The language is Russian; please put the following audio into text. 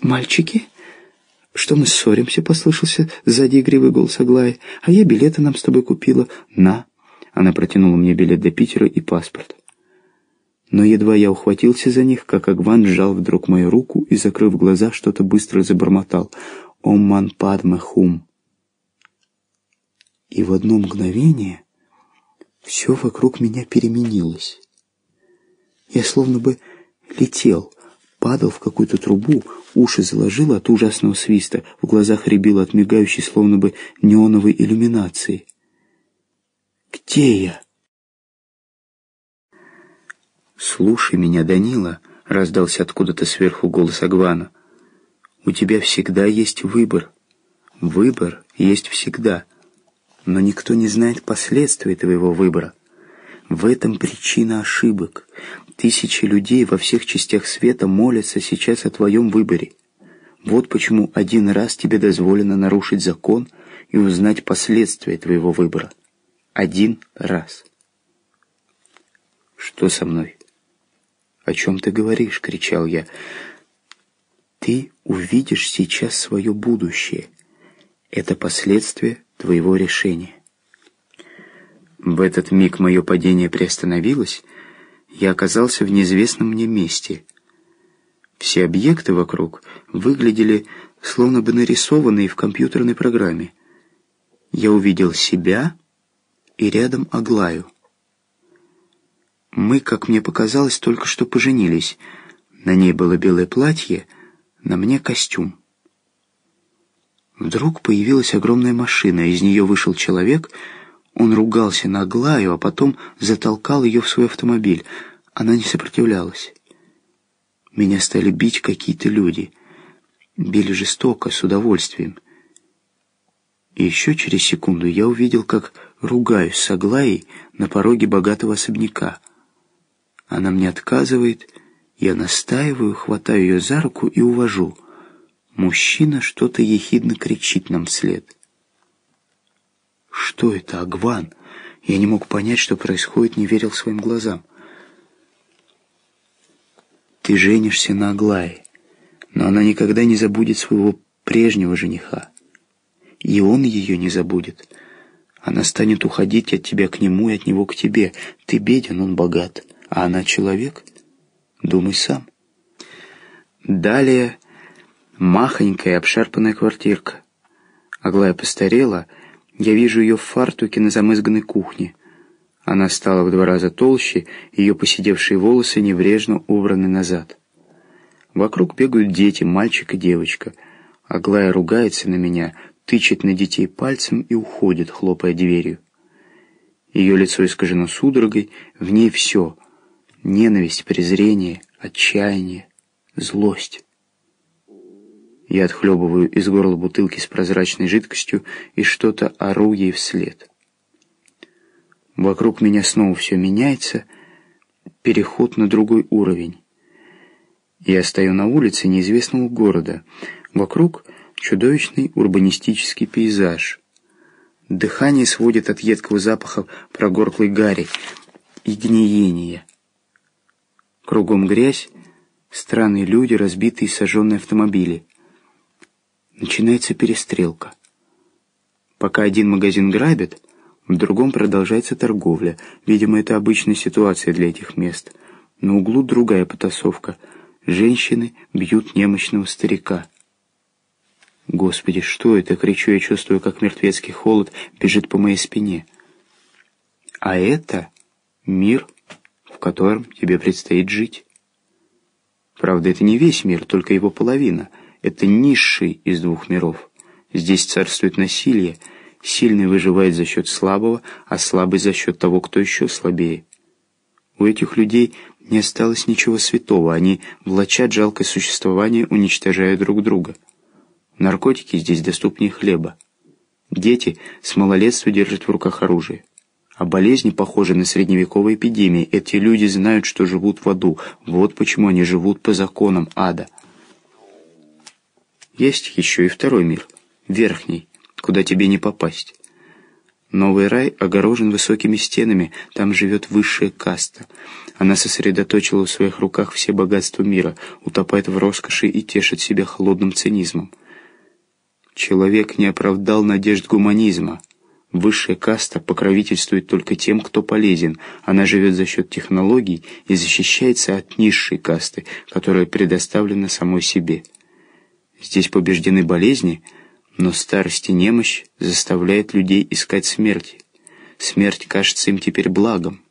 «Мальчики?» «Что мы ссоримся?» — послышался сзади игривый голос Аглаи. «А я билеты нам с тобой купила. На!» Она протянула мне билет до Питера и паспорт. Но едва я ухватился за них, как Агван сжал вдруг мою руку и, закрыв глаза, что-то быстро забормотал. «Ом ман хум». И в одно мгновение все вокруг меня переменилось. Я словно бы летел, падал в какую-то трубу, уши заложило от ужасного свиста, в глазах рябило от мигающей, словно бы неоновой иллюминации. «Где я?» «Слушай меня, Данила», — раздался откуда-то сверху голос Агвана. «У тебя всегда есть выбор. Выбор есть всегда» но никто не знает последствий твоего выбора. В этом причина ошибок. Тысячи людей во всех частях света молятся сейчас о твоем выборе. Вот почему один раз тебе дозволено нарушить закон и узнать последствия твоего выбора. Один раз. «Что со мной?» «О чем ты говоришь?» — кричал я. «Ты увидишь сейчас свое будущее. Это последствия твоего решения. В этот миг мое падение приостановилось, я оказался в неизвестном мне месте. Все объекты вокруг выглядели словно бы нарисованные в компьютерной программе. Я увидел себя и рядом Аглаю. Мы, как мне показалось, только что поженились. На ней было белое платье, на мне костюм. Вдруг появилась огромная машина, из нее вышел человек, он ругался на Аглаю, а потом затолкал ее в свой автомобиль. Она не сопротивлялась. Меня стали бить какие-то люди. Били жестоко, с удовольствием. И еще через секунду я увидел, как ругаюсь с Аглаей на пороге богатого особняка. Она мне отказывает, я настаиваю, хватаю ее за руку и увожу — Мужчина что-то ехидно кричит нам вслед. «Что это, Агван?» Я не мог понять, что происходит, не верил своим глазам. «Ты женишься на Аглае, но она никогда не забудет своего прежнего жениха. И он ее не забудет. Она станет уходить от тебя к нему и от него к тебе. Ты беден, он богат, а она человек. Думай сам». Далее Махонькая обшарпанная квартирка. Аглая постарела, я вижу ее в фартуке на замызганной кухне. Она стала в два раза толще, ее поседевшие волосы небрежно убраны назад. Вокруг бегают дети, мальчик и девочка. Аглая ругается на меня, тычет на детей пальцем и уходит, хлопая дверью. Ее лицо искажено судорогой, в ней все — ненависть, презрение, отчаяние, злость. Я отхлебываю из горла бутылки с прозрачной жидкостью и что-то ору ей вслед. Вокруг меня снова все меняется, переход на другой уровень. Я стою на улице неизвестного города. Вокруг чудовищный урбанистический пейзаж. Дыхание сводит от едкого запаха прогорклой гари и гниения. Кругом грязь, странные люди, разбитые и сожженные автомобили. Начинается перестрелка. Пока один магазин грабит, в другом продолжается торговля. Видимо, это обычная ситуация для этих мест. На углу другая потасовка. Женщины бьют немощного старика. Господи, что это? Кричу я, чувствую, как мертвецкий холод бежит по моей спине. А это мир, в котором тебе предстоит жить. Правда, это не весь мир, только его половина — это низший из двух миров. Здесь царствует насилие. Сильный выживает за счет слабого, а слабый за счет того, кто еще слабее. У этих людей не осталось ничего святого. Они влачат жалкое существование, уничтожая друг друга. Наркотики здесь доступнее хлеба. Дети с малолетства держат в руках оружие. А болезни похожи на средневековые эпидемии. Эти люди знают, что живут в аду. Вот почему они живут по законам ада. Есть еще и второй мир, верхний, куда тебе не попасть. Новый рай огорожен высокими стенами, там живет высшая каста. Она сосредоточила в своих руках все богатства мира, утопает в роскоши и тешит себя холодным цинизмом. Человек не оправдал надежд гуманизма. Высшая каста покровительствует только тем, кто полезен. Она живет за счет технологий и защищается от низшей касты, которая предоставлена самой себе. Здесь побеждены болезни – но старость и немощь заставляет людей искать смерти. Смерть кажется им теперь благом.